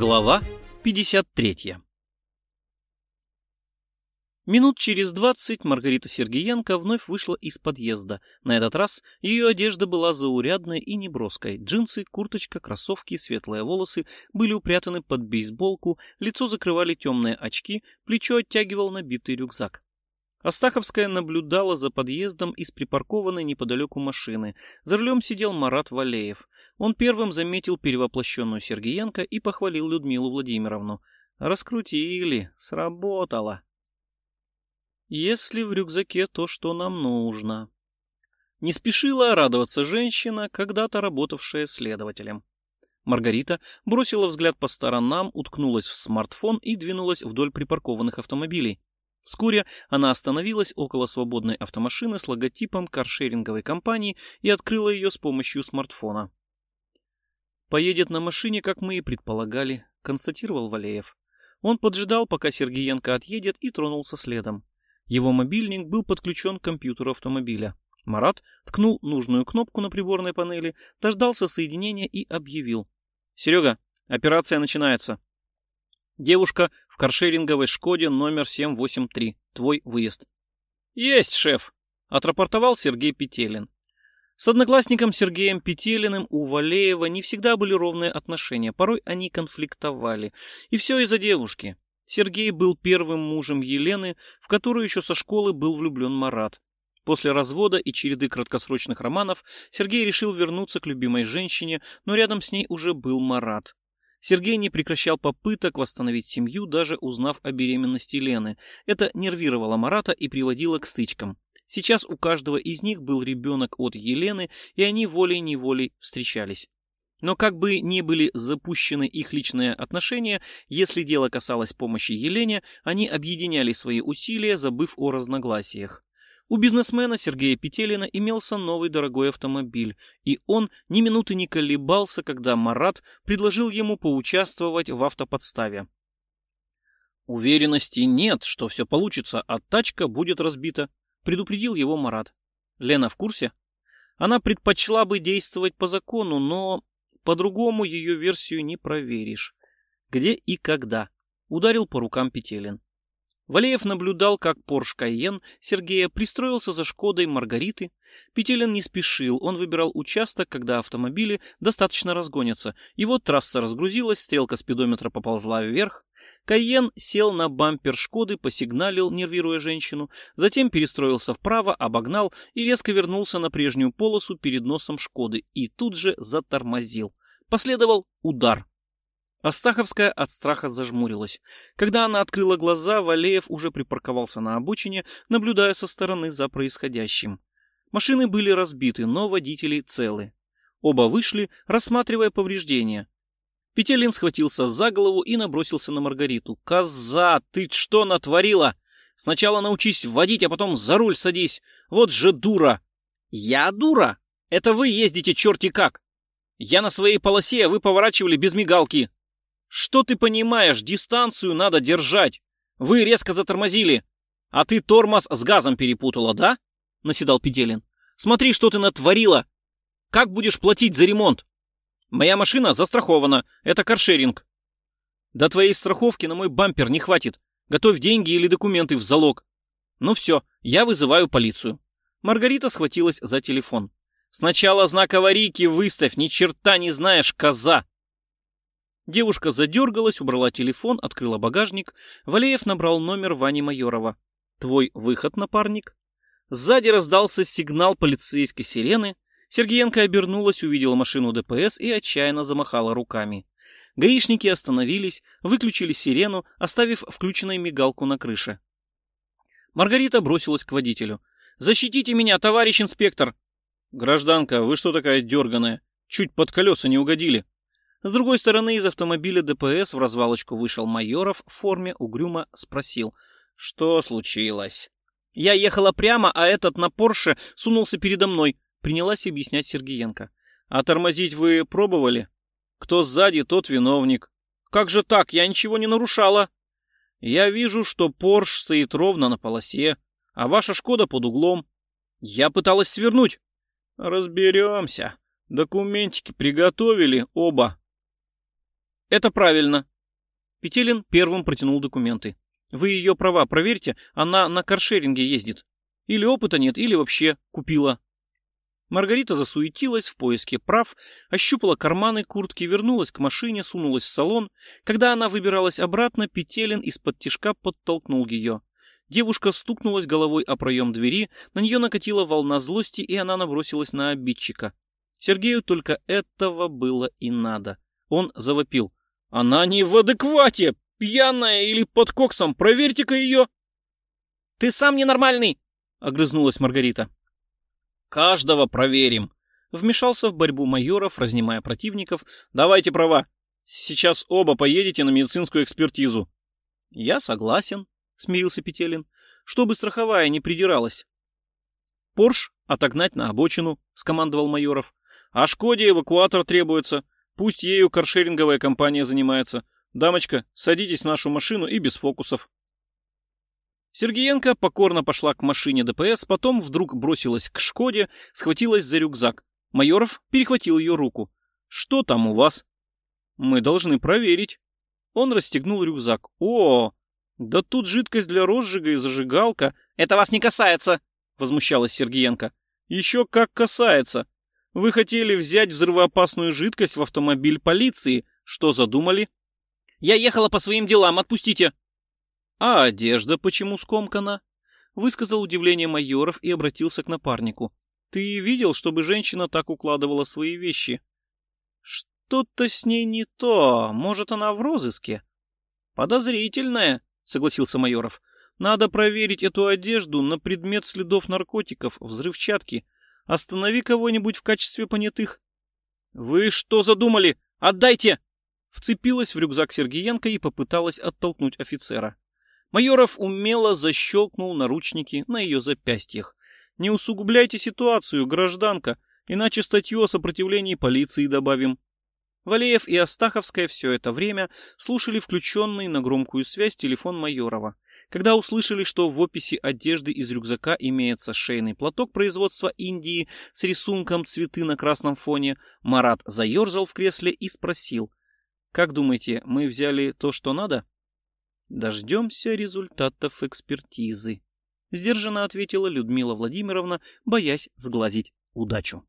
Глава 53 Минут через двадцать Маргарита Сергеенко вновь вышла из подъезда. На этот раз ее одежда была заурядной и неброской. Джинсы, курточка, кроссовки, светлые волосы были упрятаны под бейсболку, лицо закрывали темные очки, плечо оттягивал набитый рюкзак. Астаховская наблюдала за подъездом из припаркованной неподалеку машины. За рулем сидел Марат Валеев. Он первым заметил перевоплощенную Сергеенко и похвалил Людмилу Владимировну. Раскрутили, сработало. Если в рюкзаке то, что нам нужно. Не спешила радоваться женщина, когда-то работавшая следователем. Маргарита бросила взгляд по сторонам, уткнулась в смартфон и двинулась вдоль припаркованных автомобилей. Вскоре она остановилась около свободной автомашины с логотипом каршеринговой компании и открыла ее с помощью смартфона. «Поедет на машине, как мы и предполагали», — констатировал Валеев. Он поджидал, пока Сергеенко отъедет, и тронулся следом. Его мобильник был подключен к компьютеру автомобиля. Марат ткнул нужную кнопку на приборной панели, дождался соединения и объявил. «Серега, операция начинается». Девушка в каршеринговой «Шкоде» номер 783. Твой выезд. «Есть, шеф!» — отрапортовал Сергей Петелин. С одноклассником Сергеем Петелиным у Валеева не всегда были ровные отношения, порой они конфликтовали. И все из-за девушки. Сергей был первым мужем Елены, в которую еще со школы был влюблен Марат. После развода и череды краткосрочных романов Сергей решил вернуться к любимой женщине, но рядом с ней уже был Марат. Сергей не прекращал попыток восстановить семью, даже узнав о беременности Лены. Это нервировало Марата и приводило к стычкам. Сейчас у каждого из них был ребенок от Елены, и они волей-неволей встречались. Но как бы ни были запущены их личные отношения, если дело касалось помощи Елене, они объединяли свои усилия, забыв о разногласиях. У бизнесмена Сергея Петелина имелся новый дорогой автомобиль, и он ни минуты не колебался, когда Марат предложил ему поучаствовать в автоподставе. «Уверенности нет, что все получится, а тачка будет разбита», — предупредил его Марат. «Лена в курсе?» Она предпочла бы действовать по закону, но по-другому ее версию не проверишь. Где и когда? Ударил по рукам Петелин. Валеев наблюдал, как Порш Кайен Сергея пристроился за Шкодой Маргариты. Петелин не спешил, он выбирал участок, когда автомобили достаточно разгонятся. И вот трасса разгрузилась, стрелка спидометра поползла вверх. Кайен сел на бампер Шкоды, посигналил, нервируя женщину, затем перестроился вправо, обогнал и резко вернулся на прежнюю полосу перед носом Шкоды и тут же затормозил. Последовал удар. Астаховская от страха зажмурилась. Когда она открыла глаза, Валеев уже припарковался на обочине, наблюдая со стороны за происходящим. Машины были разбиты, но водители целы. Оба вышли, рассматривая повреждения. Петелин схватился за голову и набросился на Маргариту. «Коза, ты что натворила? Сначала научись водить, а потом за руль садись. Вот же дура!» «Я дура? Это вы ездите черти как! Я на своей полосе, а вы поворачивали без мигалки!» Что ты понимаешь? Дистанцию надо держать. Вы резко затормозили. А ты тормоз с газом перепутала, да? Наседал Педелин. Смотри, что ты натворила. Как будешь платить за ремонт? Моя машина застрахована. Это каршеринг. До твоей страховки на мой бампер не хватит. Готовь деньги или документы в залог. Ну все, я вызываю полицию. Маргарита схватилась за телефон. Сначала знак аварийки выставь, ни черта не знаешь, коза. Девушка задергалась, убрала телефон, открыла багажник. Валеев набрал номер Вани Майорова. «Твой выход, напарник?» Сзади раздался сигнал полицейской сирены. Сергеенко обернулась, увидела машину ДПС и отчаянно замахала руками. Гаишники остановились, выключили сирену, оставив включенной мигалку на крыше. Маргарита бросилась к водителю. «Защитите меня, товарищ инспектор!» «Гражданка, вы что такая дерганая? Чуть под колеса не угодили!» С другой стороны, из автомобиля ДПС в развалочку вышел Майоров в форме, угрюмо спросил, что случилось. Я ехала прямо, а этот на Порше сунулся передо мной, принялась объяснять Сергеенко. А тормозить вы пробовали? Кто сзади, тот виновник. Как же так? Я ничего не нарушала. Я вижу, что Порш стоит ровно на полосе, а ваша Шкода под углом. Я пыталась свернуть. Разберемся. Документики приготовили оба. Это правильно. Петелин первым протянул документы. Вы ее права проверьте, она на каршеринге ездит. Или опыта нет, или вообще купила. Маргарита засуетилась в поиске прав, ощупала карманы куртки, вернулась к машине, сунулась в салон. Когда она выбиралась обратно, Петелин из-под тишка подтолкнул ее. Девушка стукнулась головой о проем двери, на нее накатила волна злости, и она набросилась на обидчика. Сергею только этого было и надо. Он завопил. «Она не в адеквате! Пьяная или под коксом! Проверьте-ка ее!» «Ты сам ненормальный!» — огрызнулась Маргарита. Каждого проверим. Вмешался в борьбу майоров, разнимая противников. Давайте права. Сейчас оба поедете на медицинскую экспертизу. Я согласен, смирился Петелин, чтобы страховая не придиралась. Порш отогнать на обочину, скомандовал майоров. А Шкоде эвакуатор требуется. Пусть ею каршеринговая компания занимается. Дамочка, садитесь в нашу машину и без фокусов. Сергеенко покорно пошла к машине ДПС, потом вдруг бросилась к Шкоде, схватилась за рюкзак. Майоров перехватил ее руку. «Что там у вас?» «Мы должны проверить». Он расстегнул рюкзак. «О, да тут жидкость для розжига и зажигалка». «Это вас не касается!» — возмущалась Сергеенко. «Еще как касается. Вы хотели взять взрывоопасную жидкость в автомобиль полиции. Что задумали?» «Я ехала по своим делам, отпустите!» «А одежда почему скомкана?» Высказал удивление майоров и обратился к напарнику. «Ты видел, чтобы женщина так укладывала свои вещи?» «Что-то с ней не то. Может, она в розыске?» «Подозрительная», — согласился майоров. «Надо проверить эту одежду на предмет следов наркотиков, взрывчатки. Останови кого-нибудь в качестве понятых». «Вы что задумали? Отдайте!» Вцепилась в рюкзак Сергеенко и попыталась оттолкнуть офицера. Майоров умело защелкнул наручники на ее запястьях. «Не усугубляйте ситуацию, гражданка, иначе статью о сопротивлении полиции добавим». Валеев и Астаховская все это время слушали включенный на громкую связь телефон Майорова. Когда услышали, что в описи одежды из рюкзака имеется шейный платок производства Индии с рисунком цветы на красном фоне, Марат заерзал в кресле и спросил. «Как думаете, мы взяли то, что надо?» Дождемся результатов экспертизы. Сдержанно ответила Людмила Владимировна, боясь сглазить удачу.